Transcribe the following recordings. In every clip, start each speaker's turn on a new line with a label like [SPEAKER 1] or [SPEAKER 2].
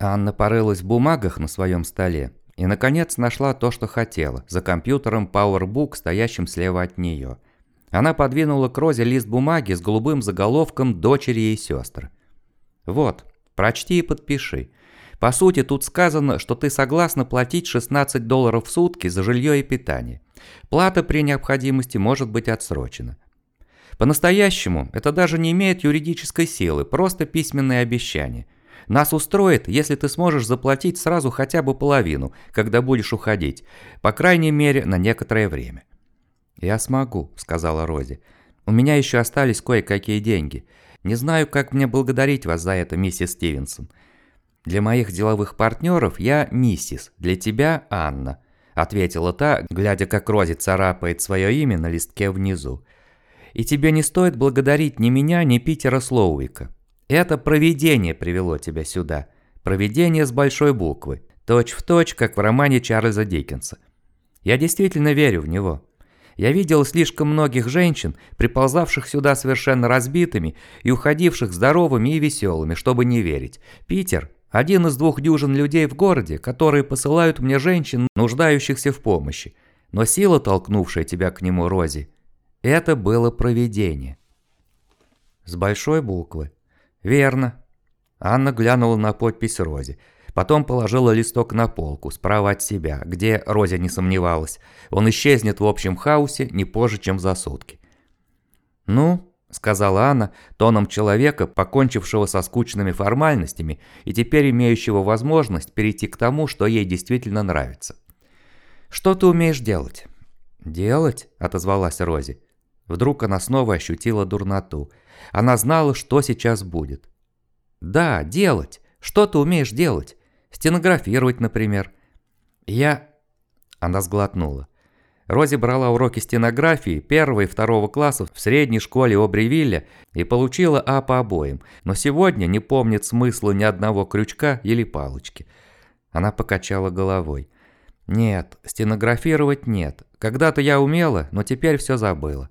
[SPEAKER 1] Анна порылась в бумагах на своем столе и, наконец, нашла то, что хотела, за компьютером PowerBook, стоящим слева от нее. Она подвинула к Розе лист бумаги с голубым заголовком «Дочери и сестры». «Вот, прочти и подпиши. По сути, тут сказано, что ты согласна платить 16 долларов в сутки за жилье и питание. Плата при необходимости может быть отсрочена. По-настоящему, это даже не имеет юридической силы, просто письменное обещание. Нас устроит, если ты сможешь заплатить сразу хотя бы половину, когда будешь уходить, по крайней мере, на некоторое время. «Я смогу», — сказала Рози. «У меня еще остались кое-какие деньги. Не знаю, как мне благодарить вас за это, миссис Стивенсон. Для моих деловых партнеров я миссис, для тебя Анна», — ответила та, глядя, как Рози царапает свое имя на листке внизу. «И тебе не стоит благодарить ни меня, ни Питера Слоуика. Это провидение привело тебя сюда. Провидение с большой буквы. Точь в точь, как в романе Чарльза Диккенса. Я действительно верю в него. Я видел слишком многих женщин, приползавших сюда совершенно разбитыми и уходивших здоровыми и веселыми, чтобы не верить. Питер – один из двух дюжин людей в городе, которые посылают мне женщин, нуждающихся в помощи. Но сила, толкнувшая тебя к нему, Рози, это было провидение. С большой буквы. Верно. Анна глянула на подпись Рози. Потом положила листок на полку, справа от себя, где Розя не сомневалась. Он исчезнет в общем хаосе не позже, чем за сутки. «Ну», — сказала Анна, тоном человека, покончившего со скучными формальностями и теперь имеющего возможность перейти к тому, что ей действительно нравится. «Что ты умеешь делать?» «Делать?» – отозвалась Рози. Вдруг она снова ощутила дурноту. Она знала, что сейчас будет. «Да, делать. Что ты умеешь делать? Стенографировать, например. Я... Она сглотнула. Рози брала уроки стенографии первого и второго классов в средней школе Обривилля и получила А по обоим, но сегодня не помнит смысла ни одного крючка или палочки. Она покачала головой. «Нет, стенографировать нет. Когда-то я умела, но теперь все забыла.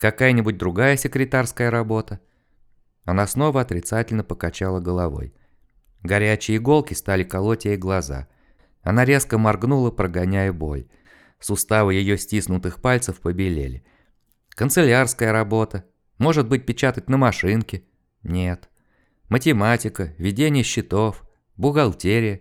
[SPEAKER 1] Какая-нибудь другая секретарская работа?» Она снова отрицательно покачала головой. Горячие иголки стали колоть ей глаза. Она резко моргнула, прогоняя боль. Суставы ее стиснутых пальцев побелели. Канцелярская работа. Может быть, печатать на машинке? Нет. Математика, ведение счетов, бухгалтерия.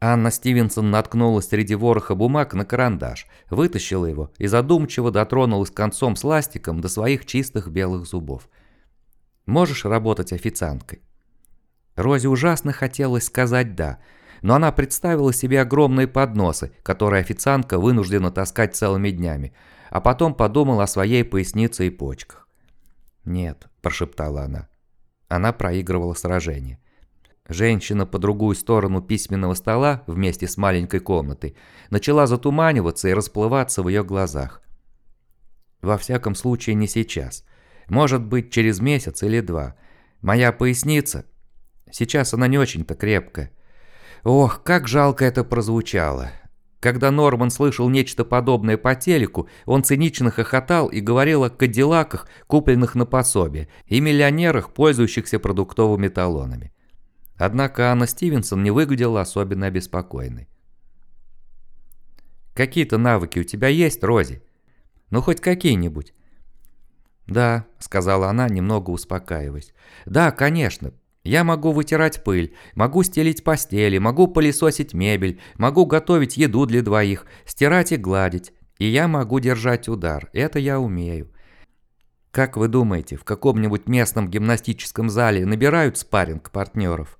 [SPEAKER 1] Анна Стивенсон наткнулась среди вороха бумаг на карандаш, вытащила его и задумчиво дотронулась концом с ластиком до своих чистых белых зубов. «Можешь работать официанткой?» Розе ужасно хотелось сказать «да», но она представила себе огромные подносы, которые официантка вынуждена таскать целыми днями, а потом подумала о своей пояснице и почках. «Нет», – прошептала она. Она проигрывала сражение. Женщина по другую сторону письменного стола, вместе с маленькой комнатой, начала затуманиваться и расплываться в ее глазах. Во всяком случае, не сейчас. Может быть, через месяц или два. Моя поясница, Сейчас она не очень-то крепкая. Ох, как жалко это прозвучало. Когда Норман слышал нечто подобное по телеку, он цинично хохотал и говорил о кадиллаках, купленных на пособие, и миллионерах, пользующихся продуктовыми талонами. Однако Анна Стивенсон не выглядела особенно обеспокоенной. «Какие-то навыки у тебя есть, Рози? Ну, хоть какие-нибудь?» «Да», — сказала она, немного успокаиваясь. «Да, конечно. Я могу вытирать пыль, могу стелить постели, могу пылесосить мебель, могу готовить еду для двоих, стирать и гладить. И я могу держать удар, это я умею. Как вы думаете, в каком-нибудь местном гимнастическом зале набирают спарринг партнеров?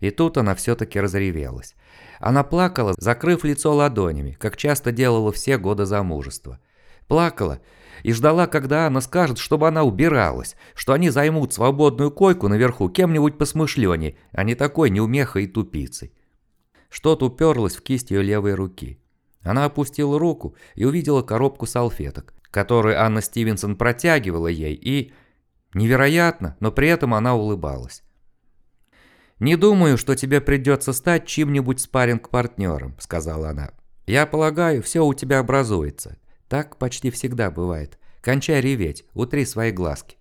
[SPEAKER 1] И тут она все-таки разревелась. Она плакала, закрыв лицо ладонями, как часто делала все годы замужества. Плакала и ждала, когда она скажет, чтобы она убиралась, что они займут свободную койку наверху кем-нибудь посмышленней, а не такой неумехой и тупицей. Что-то уперлось в кисть ее левой руки. Она опустила руку и увидела коробку салфеток, которую Анна Стивенсон протягивала ей, и... Невероятно, но при этом она улыбалась. «Не думаю, что тебе придется стать чьим-нибудь спарринг-партнером», — сказала она. «Я полагаю, все у тебя образуется. Так почти всегда бывает. Кончай реветь, утри свои глазки.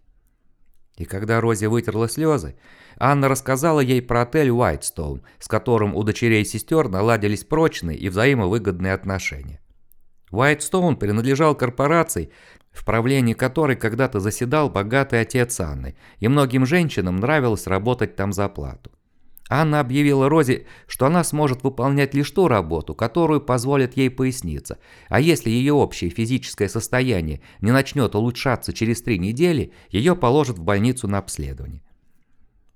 [SPEAKER 1] И когда Рози вытерла слезы, Анна рассказала ей про отель Уайтстоун, с которым у дочерей и сестер наладились прочные и взаимовыгодные отношения. Уайтстоун принадлежал корпорации, в правлении которой когда-то заседал богатый отец Анны, и многим женщинам нравилось работать там за плату. Анна объявила Розе, что она сможет выполнять лишь ту работу, которую позволит ей поясниться, а если ее общее физическое состояние не начнет улучшаться через три недели, ее положат в больницу на обследование.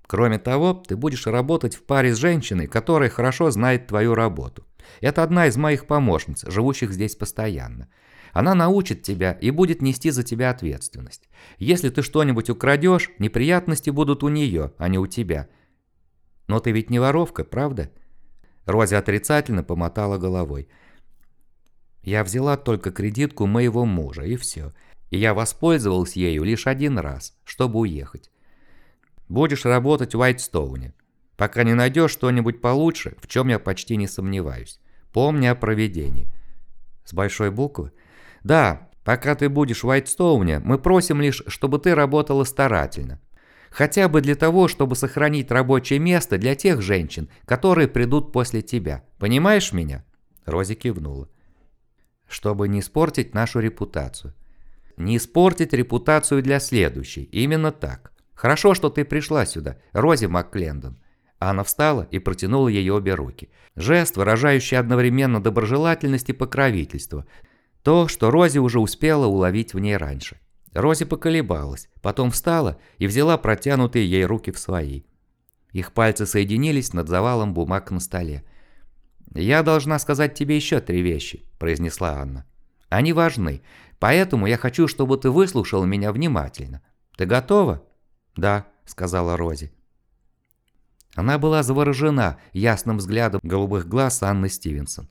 [SPEAKER 1] Кроме того, ты будешь работать в паре с женщиной, которая хорошо знает твою работу. Это одна из моих помощниц, живущих здесь постоянно. Она научит тебя и будет нести за тебя ответственность. Если ты что-нибудь украдешь, неприятности будут у нее, а не у тебя – но ты ведь не воровка, правда?» Рози отрицательно помотала головой. «Я взяла только кредитку моего мужа, и все. И я воспользовалась ею лишь один раз, чтобы уехать. Будешь работать в Уайтстоуне, пока не найдешь что-нибудь получше, в чем я почти не сомневаюсь. Помни о проведении». «С большой буквы?» «Да, пока ты будешь в Уайтстоуне, мы просим лишь, чтобы ты работала старательно. Хотя бы для того, чтобы сохранить рабочее место для тех женщин, которые придут после тебя. Понимаешь меня?» Рози кивнула. «Чтобы не испортить нашу репутацию». «Не испортить репутацию для следующей. Именно так. Хорошо, что ты пришла сюда, Рози МакКлендон». Анна встала и протянула ей обе руки. Жест, выражающий одновременно доброжелательность и покровительство. То, что Рози уже успела уловить в ней раньше. Рози поколебалась, потом встала и взяла протянутые ей руки в свои. Их пальцы соединились над завалом бумаг на столе. «Я должна сказать тебе еще три вещи», – произнесла Анна. «Они важны, поэтому я хочу, чтобы ты выслушал меня внимательно. Ты готова?» «Да», – сказала Рози. Она была заворожена ясным взглядом голубых глаз Анны Стивенсон.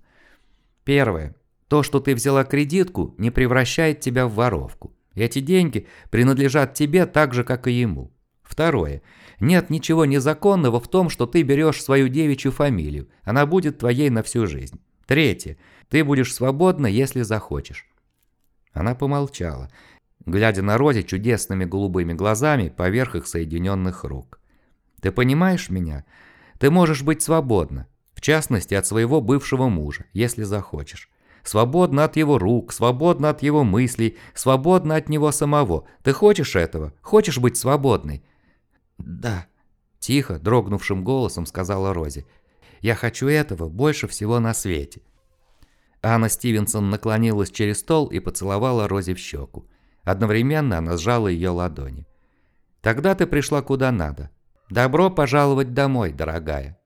[SPEAKER 1] «Первое. То, что ты взяла кредитку, не превращает тебя в воровку. Эти деньги принадлежат тебе так же, как и ему. Второе. Нет ничего незаконного в том, что ты берешь свою девичью фамилию. Она будет твоей на всю жизнь. Третье. Ты будешь свободна, если захочешь. Она помолчала, глядя на Розе чудесными голубыми глазами поверх их соединенных рук. «Ты понимаешь меня? Ты можешь быть свободна, в частности от своего бывшего мужа, если захочешь свободна от его рук, свободна от его мыслей, свободна от него самого. Ты хочешь этого? Хочешь быть свободной?» «Да», – тихо, дрогнувшим голосом сказала Рози. «Я хочу этого больше всего на свете». Анна Стивенсон наклонилась через стол и поцеловала Рози в щеку. Одновременно она сжала ее ладони. «Тогда ты пришла куда надо. Добро пожаловать домой, дорогая».